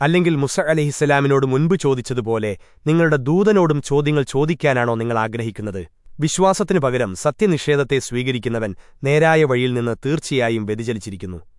അല്ലെങ്കിൽ മുസ അലഹിസ്സലാമിനോട് മുൻപ് ചോദിച്ചതുപോലെ നിങ്ങളുടെ ദൂതനോടും ചോദ്യങ്ങൾ ചോദിക്കാനാണോ നിങ്ങൾ ആഗ്രഹിക്കുന്നത്? വിശ്വാസത്തിനു പകരം സത്യനിഷേധത്തെ സ്വീകരിക്കുന്നവൻ നേരായ വഴിയിൽ നിന്ന് തീർച്ചയായും വ്യതിചലിച്ചിരിക്കുന്നു.